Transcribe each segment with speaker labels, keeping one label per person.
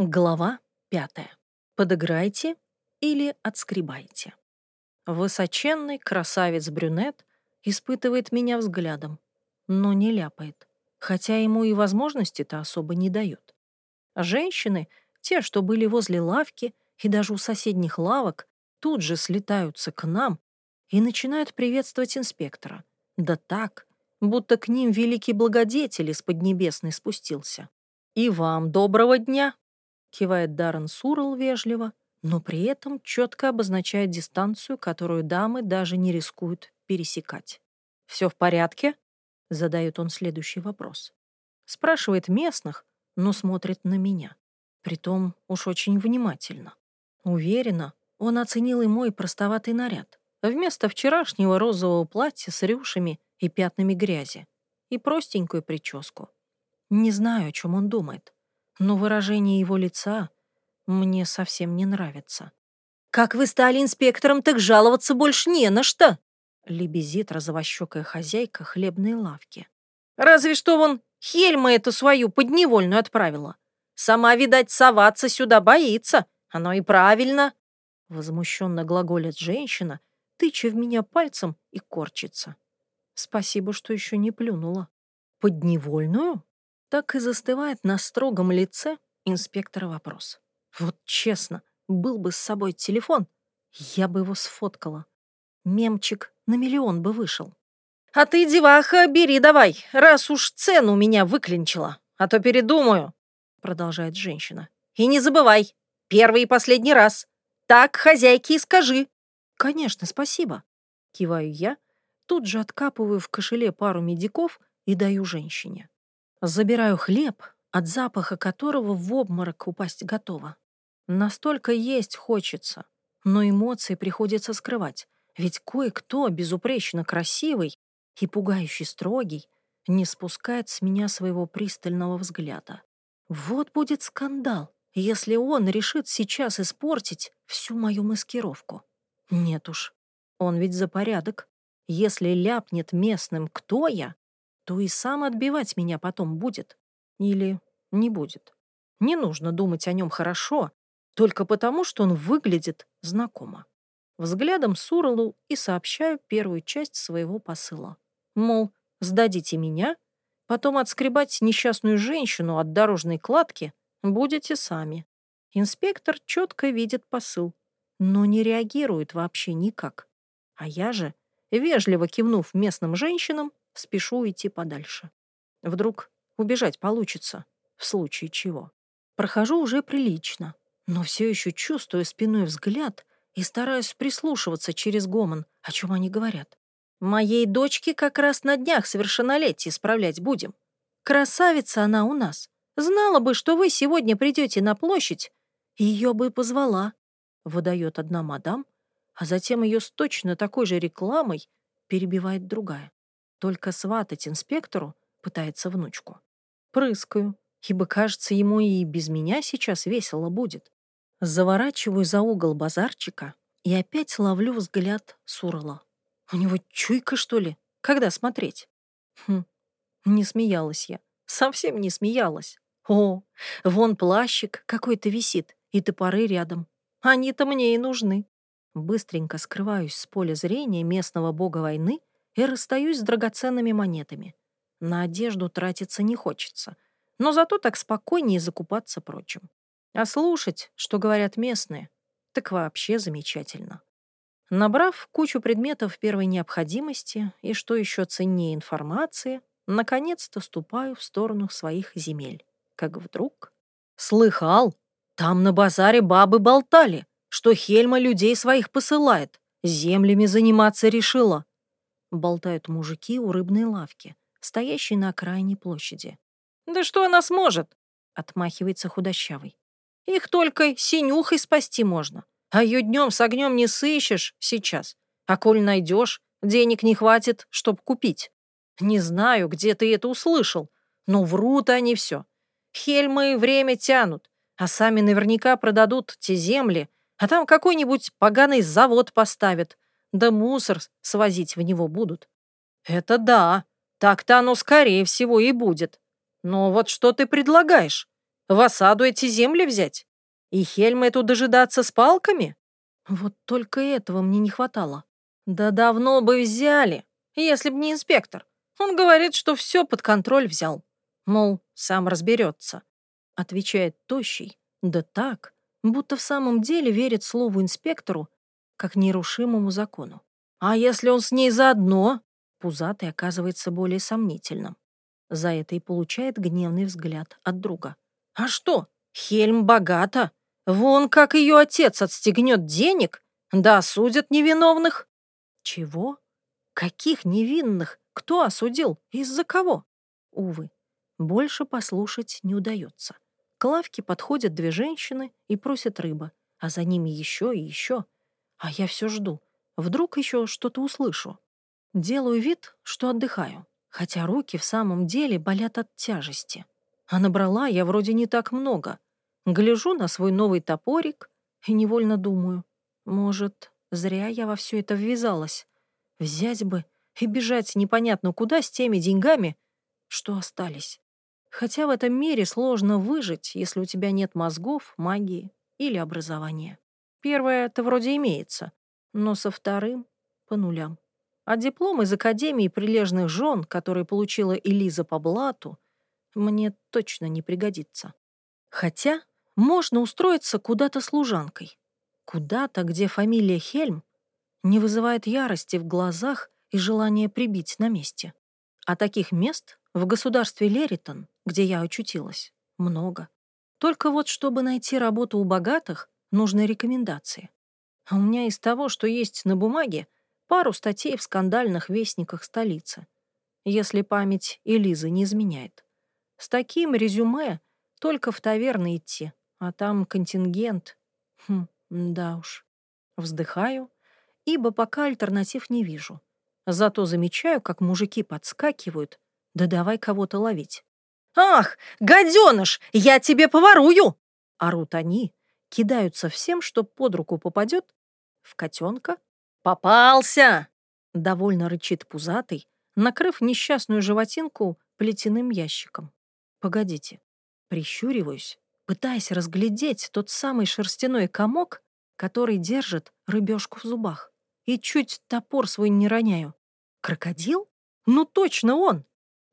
Speaker 1: Глава пятая. Подыграйте или отскребайте. Высоченный красавец-брюнет испытывает меня взглядом, но не ляпает, хотя ему и возможности-то особо не дают. Женщины, те, что были возле лавки и даже у соседних лавок, тут же слетаются к нам и начинают приветствовать инспектора. Да так, будто к ним великий благодетель из Поднебесной спустился. «И вам доброго дня!» Кивает Даррен Сурл вежливо, но при этом четко обозначает дистанцию, которую дамы даже не рискуют пересекать. «Все в порядке?» — задает он следующий вопрос. Спрашивает местных, но смотрит на меня. Притом уж очень внимательно. Уверена, он оценил и мой простоватый наряд. Вместо вчерашнего розового платья с рюшами и пятнами грязи. И простенькую прическу. Не знаю, о чем он думает но выражение его лица мне совсем не нравится. «Как вы стали инспектором, так жаловаться больше не на что!» лебезит розовощекая хозяйка хлебной лавки. «Разве что вон Хельма эту свою подневольную отправила. Сама, видать, соваться сюда боится. Оно и правильно!» Возмущенно глаголит женщина, тыча в меня пальцем и корчится. Спасибо, что еще не плюнула. «Подневольную?» Так и застывает на строгом лице инспектора вопрос. Вот честно, был бы с собой телефон, я бы его сфоткала. Мемчик на миллион бы вышел. «А ты, деваха, бери давай, раз уж цену меня выклинчила, а то передумаю», — продолжает женщина. «И не забывай, первый и последний раз. Так хозяйке и скажи». «Конечно, спасибо», — киваю я, тут же откапываю в кошеле пару медиков и даю женщине. Забираю хлеб, от запаха которого в обморок упасть готова. Настолько есть хочется, но эмоции приходится скрывать, ведь кое-кто безупречно красивый и пугающий строгий не спускает с меня своего пристального взгляда. Вот будет скандал, если он решит сейчас испортить всю мою маскировку. Нет уж, он ведь за порядок. Если ляпнет местным «кто я», то и сам отбивать меня потом будет. Или не будет. Не нужно думать о нем хорошо, только потому, что он выглядит знакомо. Взглядом Суралу и сообщаю первую часть своего посыла. Мол, сдадите меня, потом отскребать несчастную женщину от дорожной кладки будете сами. Инспектор четко видит посыл, но не реагирует вообще никак. А я же, вежливо кивнув местным женщинам, спешу идти подальше. Вдруг убежать получится, в случае чего. Прохожу уже прилично, но все еще чувствую спиной взгляд и стараюсь прислушиваться через гомон, о чем они говорят. Моей дочке как раз на днях совершеннолетие справлять будем. Красавица она у нас. Знала бы, что вы сегодня придете на площадь, ее бы позвала. Выдает одна мадам, а затем ее с точно такой же рекламой перебивает другая. Только сватать инспектору пытается внучку. Прыскаю, ибо, кажется, ему и без меня сейчас весело будет. Заворачиваю за угол базарчика и опять ловлю взгляд Сурала. У него чуйка, что ли? Когда смотреть? Хм, не смеялась я. Совсем не смеялась. О, вон плащик какой-то висит и топоры рядом. Они-то мне и нужны. Быстренько скрываюсь с поля зрения местного бога войны и расстаюсь с драгоценными монетами. На одежду тратиться не хочется, но зато так спокойнее закупаться прочим. А слушать, что говорят местные, так вообще замечательно. Набрав кучу предметов первой необходимости и, что еще ценнее информации, наконец-то ступаю в сторону своих земель. Как вдруг... Слыхал, там на базаре бабы болтали, что Хельма людей своих посылает, землями заниматься решила болтают мужики у рыбной лавки, стоящей на окраине площади. «Да что она сможет?» — отмахивается худощавый. «Их только синюхой спасти можно, а ее днем с огнем не сыщешь сейчас. А коль найдешь, денег не хватит, чтоб купить. Не знаю, где ты это услышал, но врут они все. Хельмы время тянут, а сами наверняка продадут те земли, а там какой-нибудь поганый завод поставят, да мусор свозить в него будут. Это да, так-то оно скорее всего и будет. Но вот что ты предлагаешь? В осаду эти земли взять? И Хельма эту дожидаться с палками? Вот только этого мне не хватало. Да давно бы взяли, если б не инспектор. Он говорит, что все под контроль взял. Мол, сам разберется. Отвечает тощий. Да так, будто в самом деле верит слову инспектору, как нерушимому закону. А если он с ней заодно? Пузатый оказывается более сомнительным. За это и получает гневный взгляд от друга. А что, Хельм богата. Вон как ее отец отстегнет денег, да осудят невиновных. Чего? Каких невинных? Кто осудил? Из-за кого? Увы, больше послушать не удается. К лавке подходят две женщины и просят рыбы, а за ними еще и еще. А я все жду. Вдруг еще что-то услышу. Делаю вид, что отдыхаю, хотя руки в самом деле болят от тяжести. А набрала я вроде не так много. Гляжу на свой новый топорик и невольно думаю, может, зря я во все это ввязалась. Взять бы и бежать непонятно куда с теми деньгами, что остались. Хотя в этом мире сложно выжить, если у тебя нет мозгов, магии или образования. Первое это вроде имеется, но со вторым — по нулям. А диплом из Академии прилежных жен, который получила Элиза по блату, мне точно не пригодится. Хотя можно устроиться куда-то служанкой. Куда-то, где фамилия Хельм не вызывает ярости в глазах и желания прибить на месте. А таких мест в государстве Леритон, где я очутилась, много. Только вот, чтобы найти работу у богатых, нужны рекомендации. А у меня из того, что есть на бумаге, пару статей в скандальных вестниках столицы, если память Элизы не изменяет. С таким резюме только в таверны идти, а там контингент. Хм, да уж. Вздыхаю, ибо пока альтернатив не вижу. Зато замечаю, как мужики подскакивают, да давай кого-то ловить. «Ах, гаденыш, я тебе поворую!» Орут они, кидаются всем, что под руку попадет. В котенка «Попался!» — довольно рычит пузатый, накрыв несчастную животинку плетяным ящиком. Погодите. Прищуриваюсь, пытаясь разглядеть тот самый шерстяной комок, который держит рыбешку в зубах. И чуть топор свой не роняю. Крокодил? Ну точно он!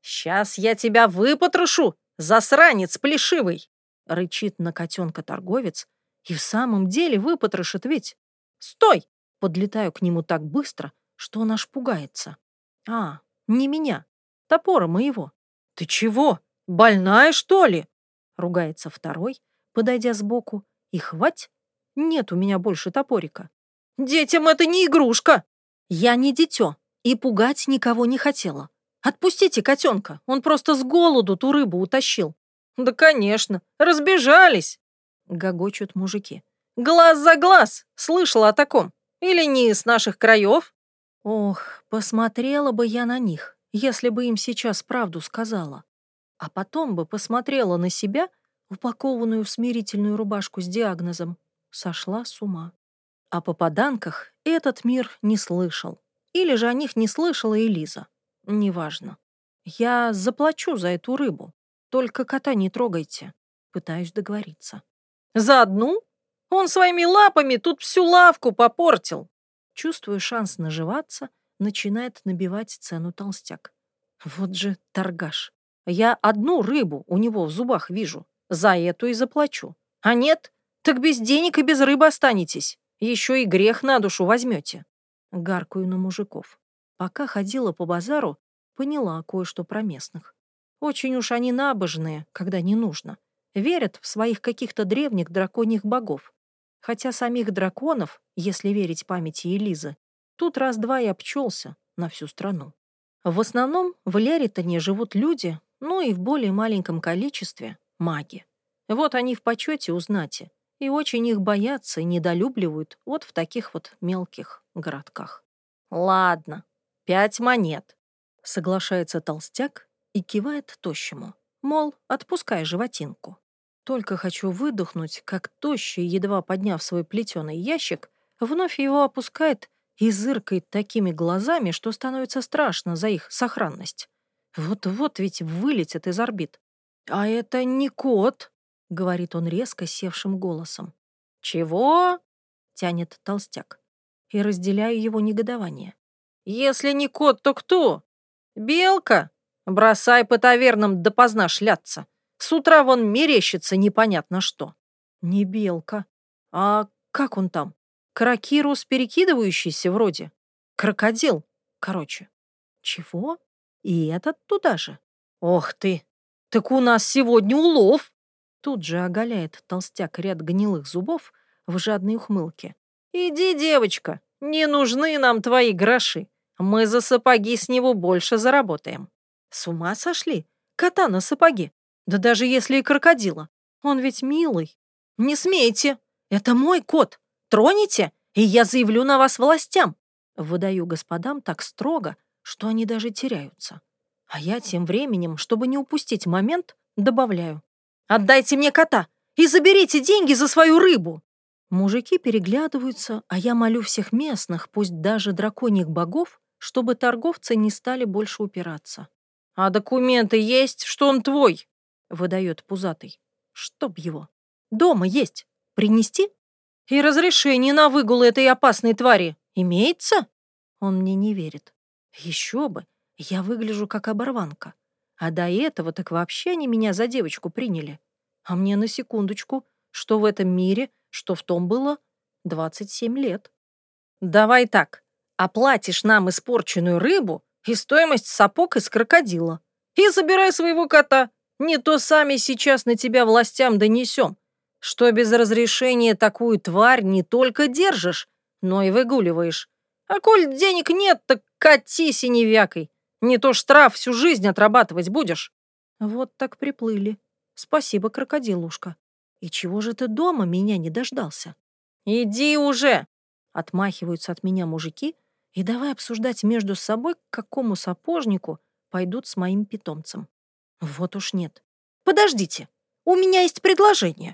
Speaker 1: «Сейчас я тебя выпотрошу, засранец плешивый!» рычит на котенка торговец. И в самом деле выпотрошит ведь. «Стой!» Подлетаю к нему так быстро, что он аж пугается. «А, не меня, топора моего». «Ты чего?» «Больная, что ли?» — ругается второй, подойдя сбоку. «И хвать? Нет у меня больше топорика». «Детям это не игрушка!» «Я не дитё и пугать никого не хотела. Отпустите котенка, он просто с голоду ту рыбу утащил». «Да, конечно, разбежались!» — гогочут мужики. «Глаз за глаз! Слышала о таком? Или не из наших краев?» Ох, посмотрела бы я на них, если бы им сейчас правду сказала а потом бы посмотрела на себя, упакованную в смирительную рубашку с диагнозом, сошла с ума. О попаданках этот мир не слышал. Или же о них не слышала Элиза. Неважно. Я заплачу за эту рыбу. Только кота не трогайте. Пытаюсь договориться. За одну? Он своими лапами тут всю лавку попортил. Чувствую шанс наживаться, начинает набивать цену толстяк. Вот же торгаш. Я одну рыбу у него в зубах вижу. За эту и заплачу. А нет, так без денег и без рыбы останетесь. Еще и грех на душу возьмете. Гаркую на мужиков. Пока ходила по базару, поняла кое-что про местных. Очень уж они набожные, когда не нужно. Верят в своих каких-то древних драконьих богов. Хотя самих драконов, если верить памяти Элизы, тут раз-два и обчелся на всю страну. В основном в Леритоне живут люди, ну и в более маленьком количестве — маги. Вот они в почете у знати, и очень их боятся и недолюбливают вот в таких вот мелких городках. «Ладно, пять монет», — соглашается толстяк и кивает тощему, мол, отпускай животинку. Только хочу выдохнуть, как тощий, едва подняв свой плетеный ящик, вновь его опускает и зыркает такими глазами, что становится страшно за их сохранность. Вот-вот ведь вылетит из орбит. А это не кот, говорит он резко севшим голосом. «Чего?» — тянет толстяк. И разделяю его негодование. «Если не кот, то кто? Белка? Бросай по тавернам допоздна шляться. С утра вон мерещится непонятно что». «Не белка. А как он там? Кракирус перекидывающийся вроде? Крокодил, короче». «Чего? И этот туда же?» «Ох ты! Так у нас сегодня улов!» Тут же оголяет толстяк ряд гнилых зубов в жадной ухмылке. «Иди, девочка, не нужны нам твои гроши. Мы за сапоги с него больше заработаем». С ума сошли? Кота на сапоге. Да даже если и крокодила. Он ведь милый. Не смейте. Это мой кот. Троните, и я заявлю на вас властям. Выдаю господам так строго, что они даже теряются. А я тем временем, чтобы не упустить момент, добавляю. Отдайте мне кота и заберите деньги за свою рыбу!» Мужики переглядываются, а я молю всех местных, пусть даже драконьих богов, чтобы торговцы не стали больше упираться. «А документы есть, что он твой?» — выдает пузатый. «Чтоб его. Дома есть. Принести?» «И разрешение на выгул этой опасной твари имеется?» Он мне не верит. «Еще бы. Я выгляжу как оборванка. А до этого так вообще они меня за девочку приняли. А мне на секундочку, что в этом мире, что в том было 27 лет. Давай так, оплатишь нам испорченную рыбу и стоимость сапог из крокодила. И забирай своего кота. Не то сами сейчас на тебя властям донесем, что без разрешения такую тварь не только держишь, но и выгуливаешь. А коль денег нет, так катись и не вякой. Не то штраф всю жизнь отрабатывать будешь. Вот так приплыли. Спасибо, крокодилушка. И чего же ты дома меня не дождался? Иди уже! Отмахиваются от меня мужики и давай обсуждать между собой, к какому сапожнику пойдут с моим питомцем. Вот уж нет. Подождите, у меня есть предложение.